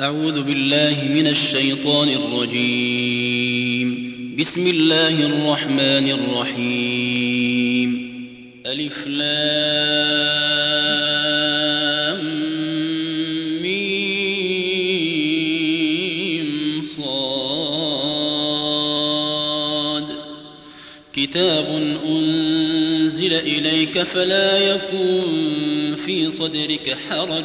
أعوذ بالله من الشيطان الرجيم. بسم الله الرحمن الرحيم. ألف لام ميم صاد. كتاب أنزل إليك فلا يكن في صدرك حرج.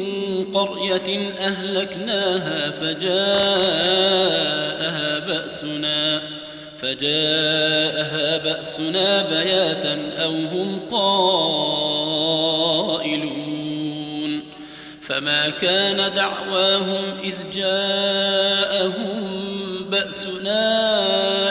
قرية أهلكناها فجاءها بأسنا فجاءها بأسنا بياتا أو هم قائلون. فما كان دعواهم إذ جاءهم بأسنا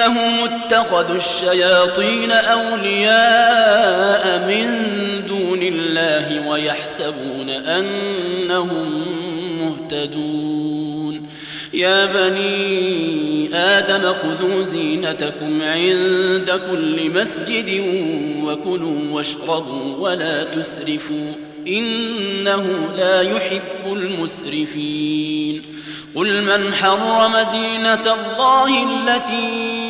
إنهم اتخذوا الشياطين أولياء من دون الله ويحسبون أنهم مهتدون. يا بني آدم خذوا زينتكم عند كل مسجد وكلوا واشربوا ولا تسرفوا. إنه لا يحب المسرفين. قل من حرم زينة الله التي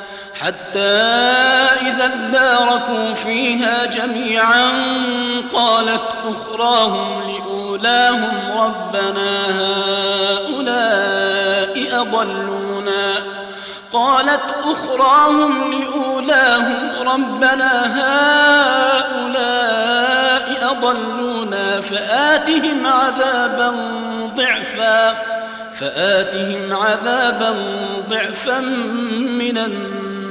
حتى إذا اداركوا فيها جميعا قالت أخراهم لأولاهم ربنا هؤلاء أضلونا. قالت أخراهم لأولاهم ربنا هؤلاء أضلونا. فآتهم عذابا ضعفا فآتهم عذابا ضعفا من النار.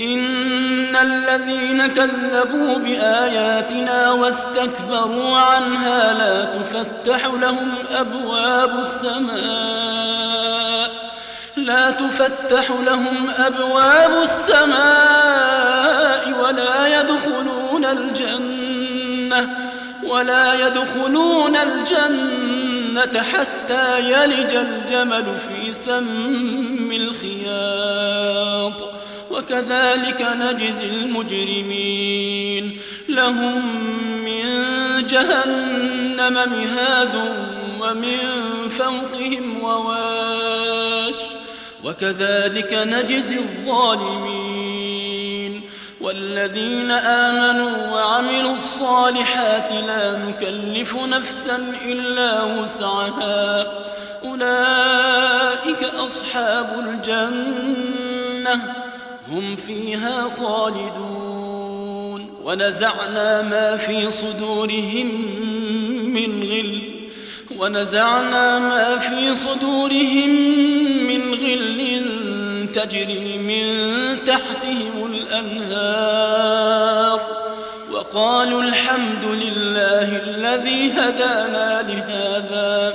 إن الذين كذبوا بآياتنا واستكبروا عنها لا تفتح لهم أبواب السماء لا تفتح لهم أبواب السماء ولا يدخلون الجنة ولا يدخلون الجنة حتى يلج الجمل في سم الخياط وكذلك نجزي المجرمين. لهم من جهنم مهاد ومن فوقهم وواش. وكذلك نجزي الظالمين. والذين آمنوا وعملوا الصالحات لا نكلف نفسا إلا وسعها. أولئك أصحاب الجنة. هم فيها خالدون. ونزعنا ما في صدورهم من غل. ونزعنا ما في صدورهم من غل تجري من تحتهم الأنهار. وقالوا الحمد لله الذي هدانا لهذا.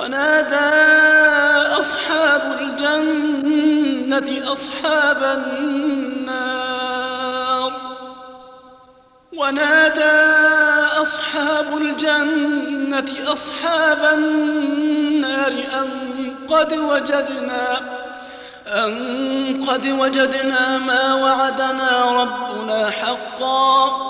ونادى أصحاب الجنة أصحاب النار. ونادى أصحاب الجنة أصحاب النار أن قد وجدنا أن قد وجدنا ما وعدنا ربنا حقا.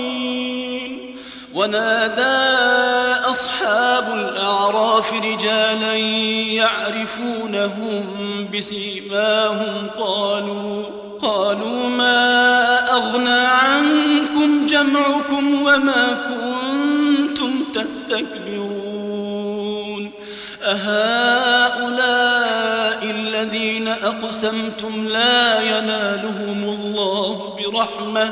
ونادى أصحاب الأعراف رجالا يعرفونهم بسيماهم قالوا قالوا ما أغنى عنكم جمعكم وما كنتم تستكبرون؟ أهؤلاء الذين أقسمتم لا ينالهم الله برحمة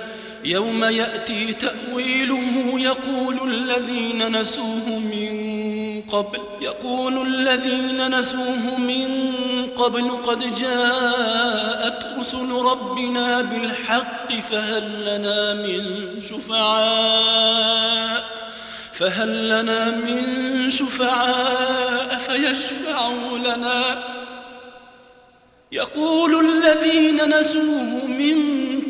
يوم يأتي تأويله يقول الذين نسوه من قبل يقول الذين نسوه من قبل قد جاءت رسل ربنا بالحق فهل لنا من شفعاء فهل لنا من شفعاء فيشفعوا لنا؟ يقول الذين نسوه من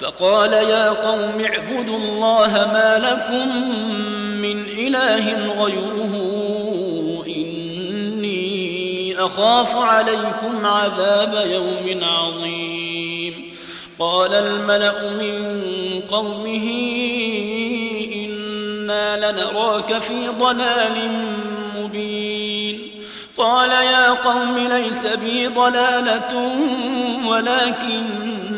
فقال يا قوم اعبدوا الله ما لكم من إله غيره إني أخاف عليكم عذاب يوم عظيم. قال الملأ من قومه إنا لنراك في ضلال مبين. قال يا قوم ليس بي ضلالة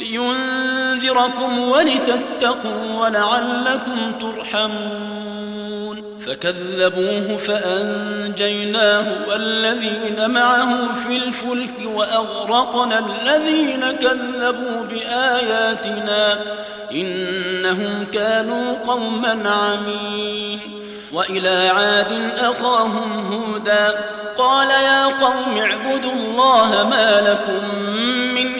لينذركم ولتتقوا ولعلكم ترحمون. فكذبوه فأنجيناه والذين معه في الفلك وأغرقنا الذين كذبوا بآياتنا إنهم كانوا قوما عمين. وإلى عاد أخاهم هودا قال يا قوم اعبدوا الله ما لكم من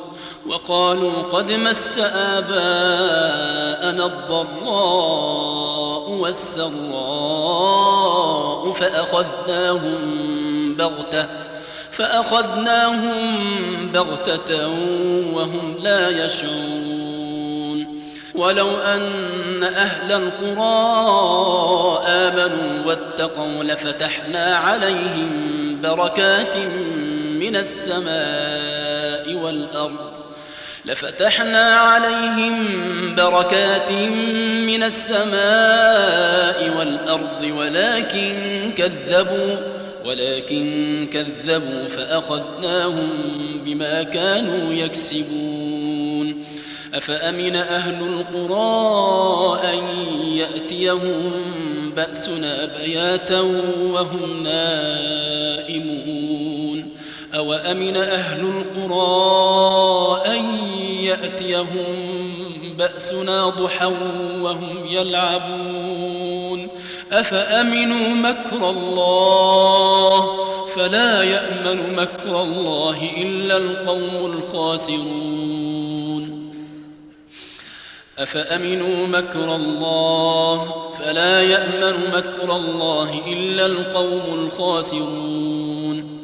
وقالوا قد مس آباءنا الضراء والسراء فأخذناهم بغتة فأخذناهم بغتة وهم لا يشعرون. ولو أن أهل القرى آمنوا واتقوا لفتحنا عليهم بركات من السماء والأرض. لفتحنا عليهم بركات من السماء والأرض ولكن كذبوا ولكن كذبوا فأخذناهم بما كانوا يكسبون. أفأمن أهل القرى أن يأتيهم بأسنا بياتا وهم نائمون؟ أو أمن أهل القرى أن يأتيهم بأسنا ضحى وهم يلعبون. أفأمنوا مكر الله؟ فلا يأمن مكر الله إلا القوم الخاسرون. أفأمنوا مكر الله؟ فلا يأمن مكر الله إلا القوم الخاسرون.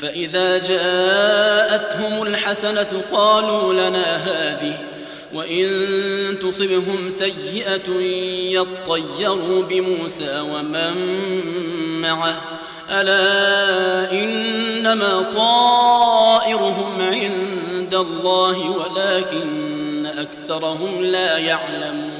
فإذا جاءتهم الحسنة قالوا لنا هذه وإن تصبهم سيئة يطيروا بموسى ومن معه. ألا إنما طائرهم عند الله ولكن أكثرهم لا يعلمون.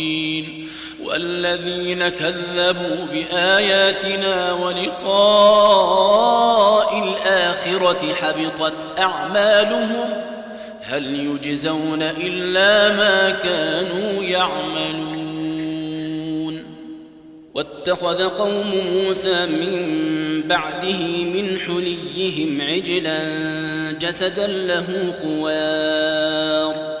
والذين كذبوا بآياتنا ولقاء الآخرة حبطت أعمالهم هل يجزون إلا ما كانوا يعملون واتخذ قوم موسى من بعده من حليهم عجلا جسدا له خوار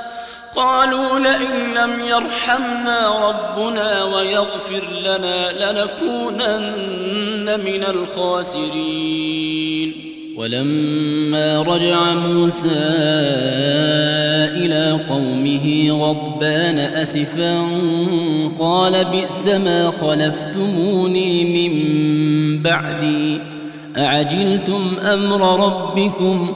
قالوا لئن لم يرحمنا ربنا ويغفر لنا لنكونن من الخاسرين. ولما رجع موسى إلى قومه غضبان أسفا قال بئس ما خلفتموني من بعدي أعجلتم أمر ربكم؟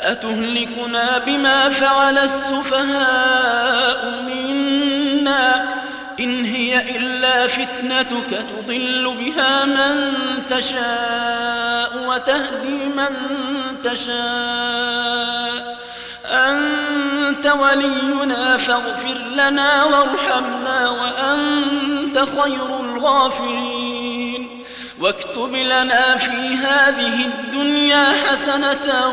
أتهلكنا بما فعل السفهاء منا إن هي إلا فتنتك تضل بها من تشاء وتهدي من تشاء. أنت ولينا فاغفر لنا وارحمنا وأنت خير الغافرين. واكتب لنا في هذه الدنيا حسنة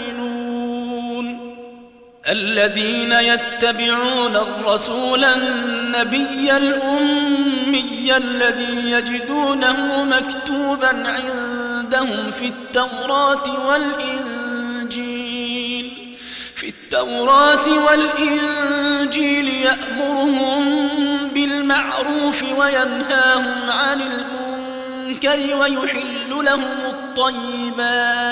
الذين يتبعون الرسول النبي الأمي الذي يجدونه مكتوبا عندهم في التوراة والإنجيل. في التوراة والإنجيل يأمرهم بالمعروف وينهاهم عن المنكر ويحل لهم الطيبات.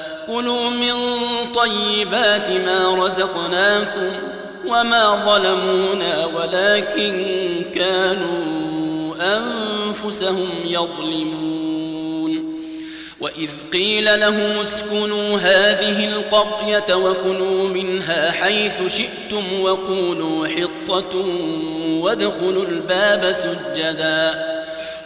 كلوا من طيبات ما رزقناكم وما ظلمونا ولكن كانوا أنفسهم يظلمون وإذ قيل لهم اسكنوا هذه القرية وكلوا منها حيث شئتم وقولوا حطة وادخلوا الباب سجداً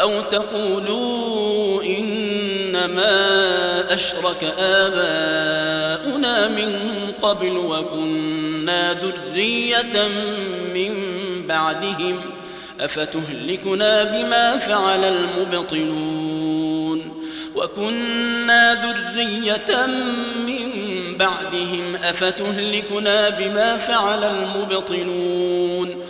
أو تقولوا إنما أشرك آباؤنا من قبل وكنا ذرية من بعدهم أفتهلكنا بما فعل المبطلون وكنا ذرية من بعدهم أفتهلكنا بما فعل المبطلون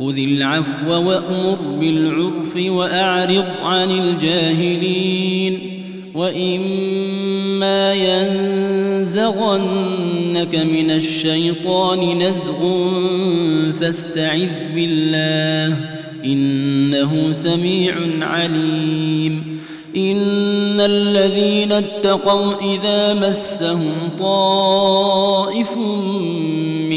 خذ العفو وأمر بالعرف وأعرض عن الجاهلين وإما ينزغنك من الشيطان نزغ فاستعذ بالله إنه سميع عليم إن الذين اتقوا إذا مسهم طائف